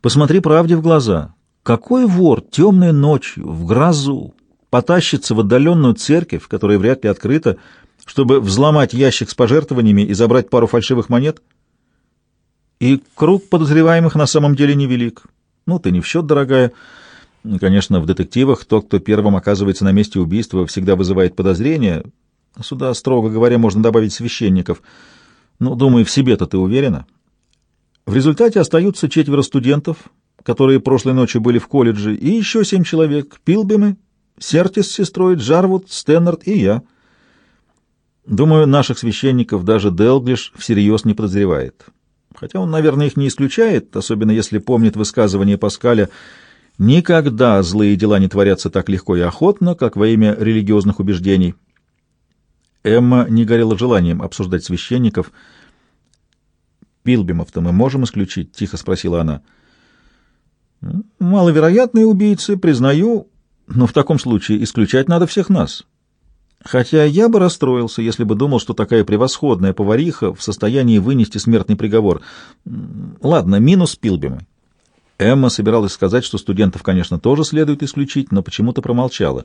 Посмотри правде в глаза. Какой вор темной ночью, в грозу, потащится в отдаленную церковь, которая вряд ли открыта, чтобы взломать ящик с пожертвованиями и забрать пару фальшивых монет? И круг подозреваемых на самом деле невелик. Ну, ты не в счет, дорогая. Конечно, в детективах тот, кто первым оказывается на месте убийства, всегда вызывает подозрения. Сюда, строго говоря, можно добавить священников. Ну, думаю, в себе-то ты уверена. В результате остаются четверо студентов, которые прошлой ночью были в колледже, и еще семь человек — Пилбемы, Сертис с сестрой, Джарвуд, Стэннард и я. Думаю, наших священников даже Делглиш всерьез не подозревает. Хотя он, наверное, их не исключает, особенно если помнит высказывание Паскаля «Никогда злые дела не творятся так легко и охотно, как во имя религиозных убеждений». Эмма не горела желанием обсуждать священников. «Пилбимов-то мы можем исключить?» — тихо спросила она. «Маловероятные убийцы, признаю, но в таком случае исключать надо всех нас. Хотя я бы расстроился, если бы думал, что такая превосходная повариха в состоянии вынести смертный приговор. Ладно, минус Пилбимы». Эмма собиралась сказать, что студентов, конечно, тоже следует исключить, но почему-то промолчала.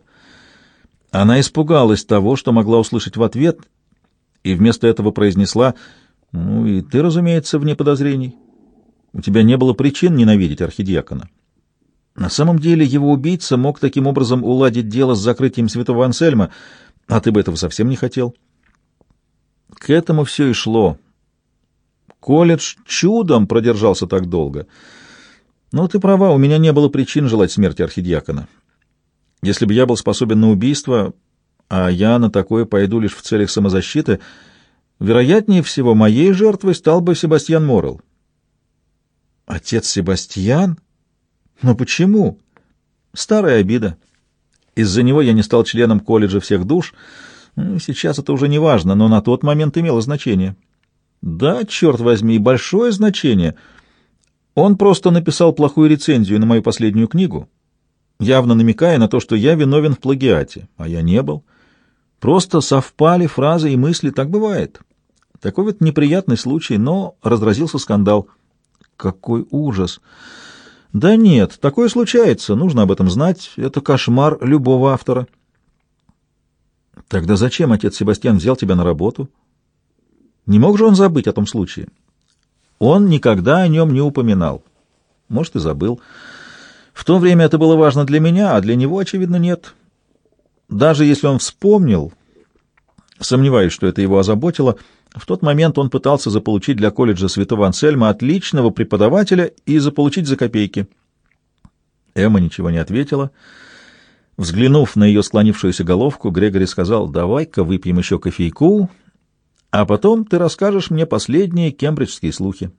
Она испугалась того, что могла услышать в ответ, и вместо этого произнесла, «Ну и ты, разумеется, вне подозрений. У тебя не было причин ненавидеть архидиакона. На самом деле его убийца мог таким образом уладить дело с закрытием святого Ансельма, а ты бы этого совсем не хотел». К этому все и шло. Колледж чудом продержался так долго. Но ты права, у меня не было причин желать смерти архидиакона. Если бы я был способен на убийство, а я на такое пойду лишь в целях самозащиты, вероятнее всего моей жертвой стал бы Себастьян Моррелл. Отец Себастьян? Но почему? Старая обида. Из-за него я не стал членом колледжа всех душ. Ну, сейчас это уже не важно, но на тот момент имело значение. Да, черт возьми, большое значение. Он просто написал плохую рецензию на мою последнюю книгу, явно намекая на то, что я виновен в плагиате, а я не был. Просто совпали фразы и мысли, так бывает. Такой вот неприятный случай, но разразился скандал. Какой ужас! Да нет, такое случается, нужно об этом знать, это кошмар любого автора. Тогда зачем отец Себастьян взял тебя на работу? Не мог же он забыть о том случае? Он никогда о нем не упоминал. Может, и забыл. В то время это было важно для меня, а для него, очевидно, нет. Даже если он вспомнил, сомневаюсь, что это его озаботило, в тот момент он пытался заполучить для колледжа Святого Ансельма отличного преподавателя и заполучить за копейки. Эмма ничего не ответила. Взглянув на ее склонившуюся головку, Грегори сказал, «Давай-ка выпьем еще кофейку, а потом ты расскажешь мне последние кембриджские слухи».